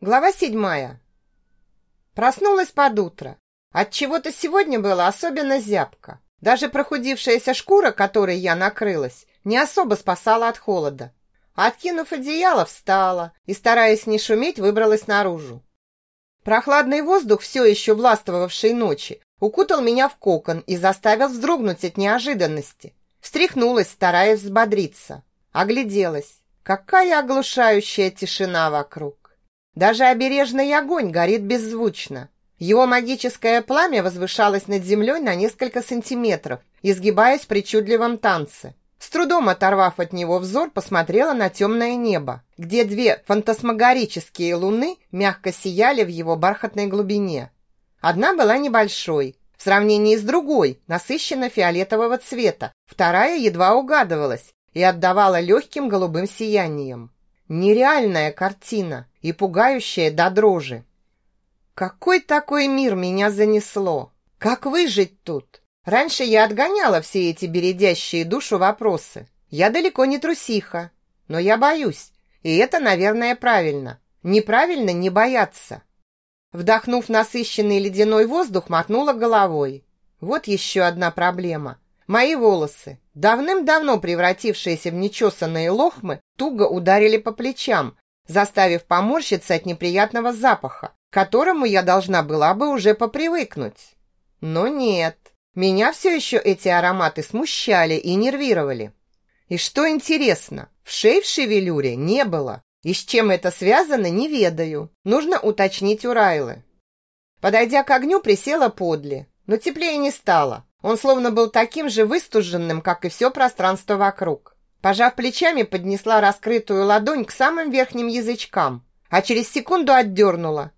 Глава седьмая. Проснулась под утро. От чего-то сегодня было особенно зябко. Даже прохудившаяся шкура, которой я накрылась, не особо спасала от холода. Откинув одеяло, встала и, стараясь не шуметь, выбралась наружу. Прохладный воздух, все еще властвовавший ночи, укутал меня в кокон и заставил вздрогнуть от неожиданности. Встряхнулась, стараясь взбодриться. Огляделась. Какая оглушающая тишина вокруг. Даже обережный огонь горит беззвучно. Его магическое пламя возвышалось над землей на несколько сантиметров, изгибаясь в причудливом танце. С трудом оторвав от него взор, посмотрела на темное небо, где две фантасмагорические луны мягко сияли в его бархатной глубине. Одна была небольшой, в сравнении с другой, насыщенно фиолетового цвета, вторая едва угадывалась и отдавала легким голубым сиянием. Нереальная картина и пугающая до дрожи. Какой такой мир меня занесло? Как выжить тут? Раньше я отгоняла все эти бередящие душу вопросы. Я далеко не трусиха, но я боюсь. И это, наверное, правильно. Неправильно не бояться. Вдохнув насыщенный ледяной воздух, мотнула головой. Вот еще одна проблема. Мои волосы, давным-давно превратившиеся в нечесанные лохмы, туго ударили по плечам, заставив поморщиться от неприятного запаха, к которому я должна была бы уже попривыкнуть. Но нет, меня все еще эти ароматы смущали и нервировали. И что интересно, в шей в шевелюре не было, и с чем это связано, не ведаю. Нужно уточнить у Райлы. Подойдя к огню, присела подле, но теплее не стало. Он словно был таким же выстуженным, как и все пространство вокруг. Пожав плечами, поднесла раскрытую ладонь к самым верхним язычкам, а через секунду отдернула.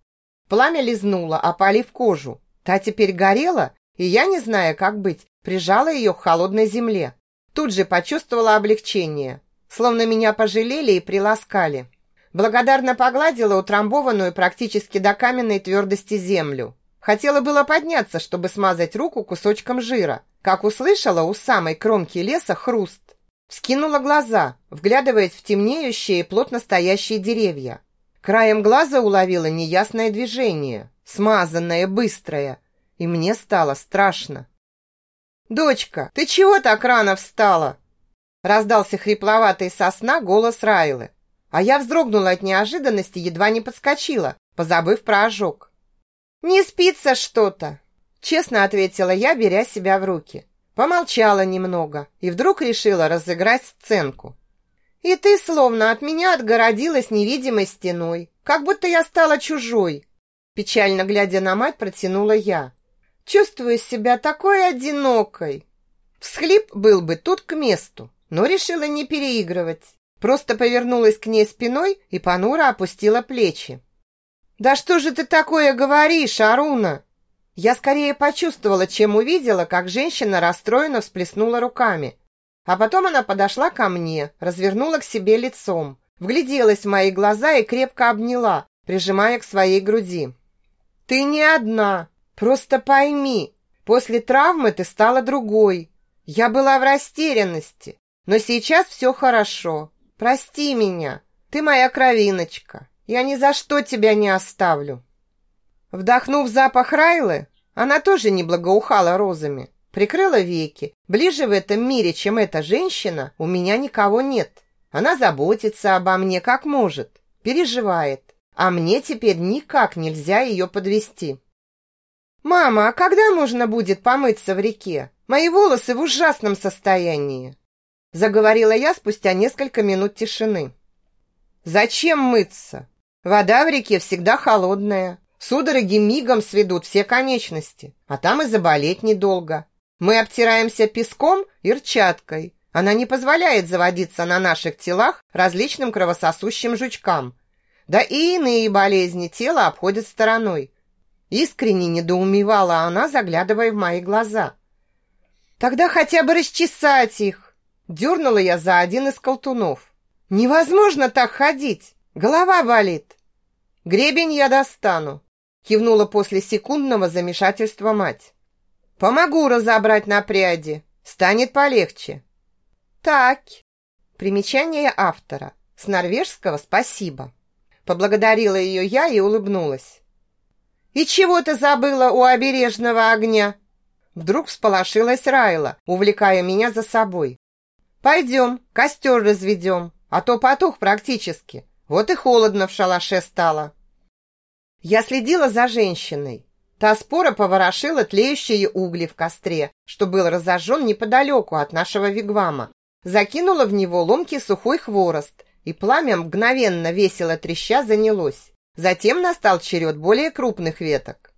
Пламя лизнуло, опалив кожу. Та теперь горела, и я, не зная, как быть, прижала ее к холодной земле. Тут же почувствовала облегчение, словно меня пожалели и приласкали. Благодарно погладила утрамбованную практически до каменной твердости землю. Хотела было подняться, чтобы смазать руку кусочком жира, как услышала у самой кромки леса хруст. Вскинула глаза, вглядываясь в темнеющие плотно стоящие деревья. Краем глаза уловила неясное движение, смазанное, быстрое, и мне стало страшно. «Дочка, ты чего так рано встала?» Раздался хрипловатый сосна голос Райлы, а я вздрогнула от неожиданности, едва не подскочила, позабыв про ожог. «Не спится что-то!» Честно ответила я, беря себя в руки. Помолчала немного и вдруг решила разыграть сценку. «И ты словно от меня отгородилась невидимой стеной, как будто я стала чужой!» Печально глядя на мать, протянула я. «Чувствую себя такой одинокой!» Всхлип был бы тут к месту, но решила не переигрывать. Просто повернулась к ней спиной и понуро опустила плечи. «Да что же ты такое говоришь, Аруна?» Я скорее почувствовала, чем увидела, как женщина расстроенно всплеснула руками. А потом она подошла ко мне, развернула к себе лицом, вгляделась в мои глаза и крепко обняла, прижимая к своей груди. «Ты не одна, просто пойми, после травмы ты стала другой. Я была в растерянности, но сейчас все хорошо. Прости меня, ты моя кровиночка». Я ни за что тебя не оставлю. Вдохнув запах Райлы, она тоже не благоухала розами. Прикрыла веки. Ближе в этом мире, чем эта женщина, у меня никого нет. Она заботится обо мне как может, переживает. А мне теперь никак нельзя ее подвести. «Мама, а когда можно будет помыться в реке? Мои волосы в ужасном состоянии!» Заговорила я спустя несколько минут тишины. «Зачем мыться? Вода в реке всегда холодная. Судороги мигом сведут все конечности, а там и заболеть недолго. Мы обтираемся песком и рчаткой. Она не позволяет заводиться на наших телах различным кровососущим жучкам. Да и иные болезни тела обходят стороной. Искренне недоумевала она, заглядывая в мои глаза. «Тогда хотя бы расчесать их!» Дернула я за один из колтунов. «Невозможно так ходить!» Голова болит. Гребень я достану, кивнула после секундного замешательства мать. Помогу разобрать на пряди, станет полегче. Так. Примечание автора. С норвежского спасибо. Поблагодарила ее я и улыбнулась. «И чего ты забыла у обережного огня?» Вдруг всполошилась Райла, увлекая меня за собой. «Пойдем, костер разведем, а то потух практически. Вот и холодно в шалаше стало». Я следила за женщиной. Та спора поворошила тлеющие угли в костре, что был разожжен неподалеку от нашего вигвама. Закинула в него ломкий сухой хворост, и пламя мгновенно весело треща занялось. Затем настал черед более крупных веток.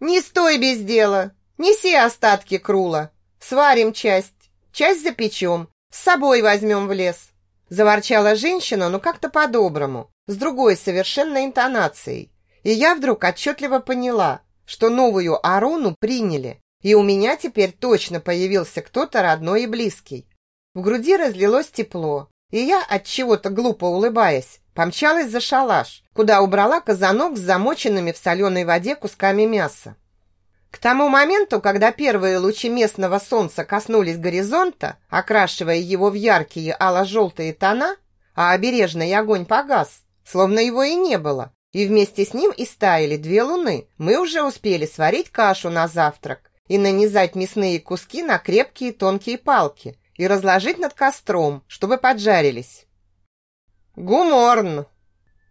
«Не стой без дела! Неси остатки крула! Сварим часть, часть запечем, с собой возьмем в лес!» Заворчала женщина, но как-то по-доброму, с другой совершенно интонацией. И я вдруг отчетливо поняла, что новую Аруну приняли, и у меня теперь точно появился кто-то родной и близкий. В груди разлилось тепло, и я, от чего-то глупо улыбаясь, помчалась за шалаш, куда убрала казанок с замоченными в соленой воде кусками мяса. К тому моменту, когда первые лучи местного солнца коснулись горизонта, окрашивая его в яркие ало-желтые тона, а обережный огонь погас, словно его и не было, и вместе с ним и стаяли две луны. Мы уже успели сварить кашу на завтрак и нанизать мясные куски на крепкие тонкие палки и разложить над костром, чтобы поджарились. Гуморн!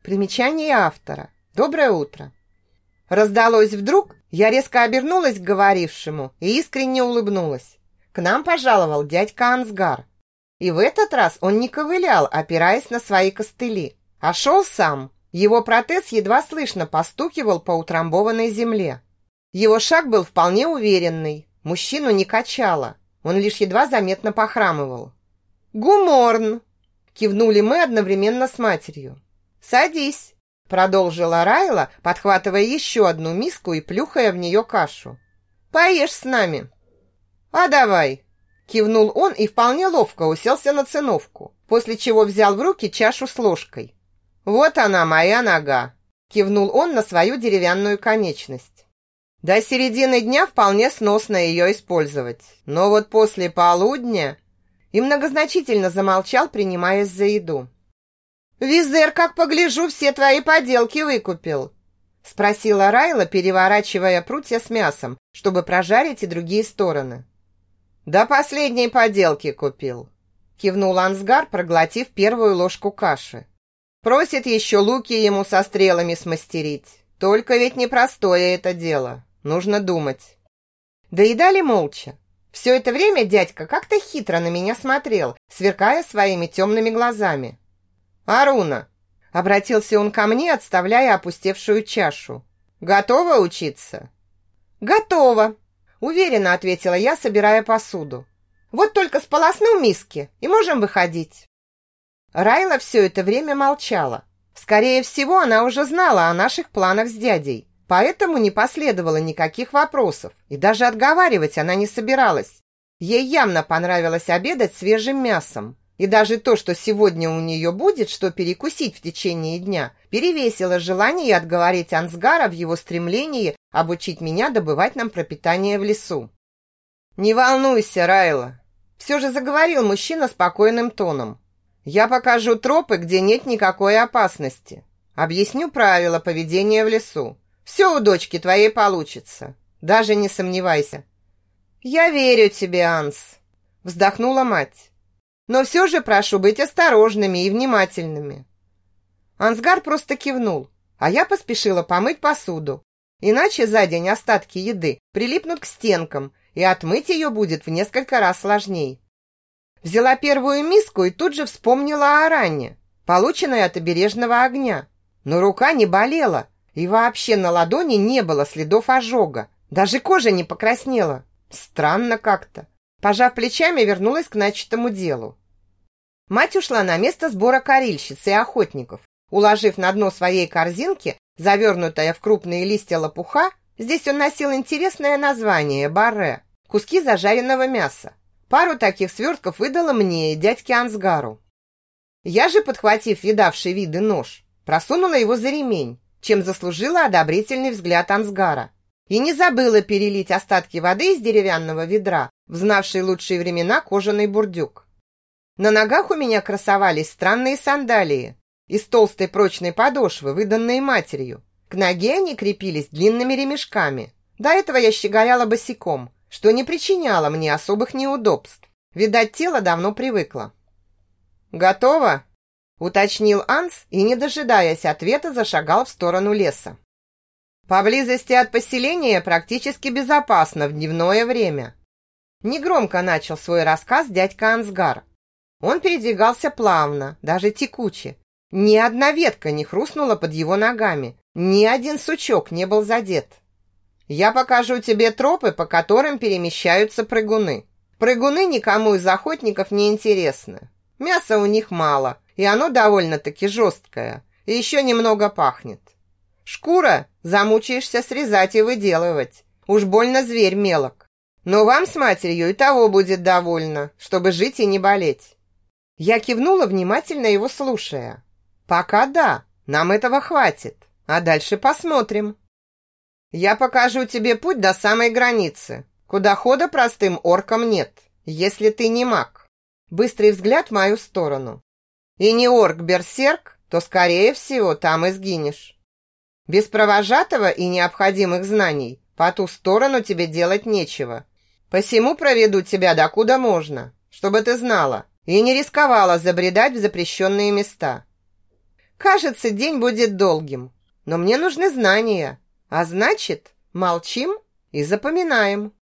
Примечание автора. Доброе утро. Раздалось вдруг, я резко обернулась к говорившему и искренне улыбнулась. К нам пожаловал дядька Ансгар. И в этот раз он не ковылял, опираясь на свои костыли, а шел сам, его протез едва слышно постукивал по утрамбованной земле. Его шаг был вполне уверенный. Мужчину не качало. Он лишь едва заметно похрамывал. «Гуморн!» Кивнули мы одновременно с матерью. «Садись!» Продолжила Райла, подхватывая еще одну миску и плюхая в нее кашу. «Поешь с нами!» «А давай!» Кивнул он и вполне ловко уселся на циновку, после чего взял в руки чашу с ложкой. «Вот она, моя нога!» Кивнул он на свою деревянную конечность. До середины дня вполне сносно ее использовать. Но вот после полудня... И многозначительно замолчал, принимаясь за еду. «Визер, как погляжу, все твои поделки выкупил!» Спросила Райла, переворачивая прутья с мясом, чтобы прожарить и другие стороны. «Да последней поделки купил!» Кивнул Ансгар, проглотив первую ложку каши. Просит еще луки ему со стрелами смастерить. Только ведь непростое это дело. Нужно думать. Доедали молча. Все это время дядька как-то хитро на меня смотрел, сверкая своими темными глазами. «Аруна!» — обратился он ко мне, отставляя опустевшую чашу. «Готова учиться?» «Готова!» — уверенно ответила я, собирая посуду. «Вот только сполосну миски, и можем выходить». Райла все это время молчала. Скорее всего, она уже знала о наших планах с дядей, поэтому не последовало никаких вопросов, и даже отговаривать она не собиралась. Ей явно понравилось обедать свежим мясом, и даже то, что сегодня у нее будет, что перекусить в течение дня, перевесило желание отговорить Ансгара в его стремлении обучить меня добывать нам пропитание в лесу. «Не волнуйся, Райла!» Все же заговорил мужчина спокойным тоном. Я покажу тропы, где нет никакой опасности. Объясню правила поведения в лесу. Все у дочки твоей получится. Даже не сомневайся. Я верю тебе, Анс, вздохнула мать. Но все же прошу быть осторожными и внимательными. Ансгар просто кивнул, а я поспешила помыть посуду. Иначе за день остатки еды прилипнут к стенкам, и отмыть ее будет в несколько раз сложнее. Взяла первую миску и тут же вспомнила о ране, полученной от обережного огня. Но рука не болела, и вообще на ладони не было следов ожога. Даже кожа не покраснела. Странно как-то. Пожав плечами, вернулась к начатому делу. Мать ушла на место сбора корильщиц и охотников. Уложив на дно своей корзинки, завернутая в крупные листья лопуха, здесь он носил интересное название – барре, куски зажаренного мяса. Пару таких свертков выдала мне и дядьке Ансгару. Я же, подхватив видавший виды нож, просунула его за ремень, чем заслужила одобрительный взгляд Ансгара. И не забыла перелить остатки воды из деревянного ведра в знавший лучшие времена кожаный бурдюк. На ногах у меня красовались странные сандалии. из толстой прочной подошвы, выданной матерью. К ноге они крепились длинными ремешками. До этого я щеголяла босиком, что не причиняло мне особых неудобств. Видать, тело давно привыкло. «Готово?» – уточнил Анс и, не дожидаясь ответа, зашагал в сторону леса. Поблизости от поселения практически безопасно в дневное время. Негромко начал свой рассказ дядька Ансгар. Он передвигался плавно, даже текуче. Ни одна ветка не хрустнула под его ногами, ни один сучок не был задет. Я покажу тебе тропы, по которым перемещаются прыгуны. Прыгуны никому из охотников не интересны. Мяса у них мало, и оно довольно-таки жесткое, и еще немного пахнет. Шкура замучаешься срезать и выделывать. Уж больно зверь мелок. Но вам с матерью и того будет довольно, чтобы жить и не болеть. Я кивнула, внимательно его слушая. Пока да, нам этого хватит, а дальше посмотрим. Я покажу тебе путь до самой границы, куда хода простым оркам нет, если ты не маг. Быстрый взгляд в мою сторону. И не орк-берсерк, то, скорее всего, там и сгинешь. Без провожатого и необходимых знаний по ту сторону тебе делать нечего. Посему проведу тебя докуда можно, чтобы ты знала и не рисковала забредать в запрещенные места. Кажется, день будет долгим, но мне нужны знания, а значит, молчим и запоминаем.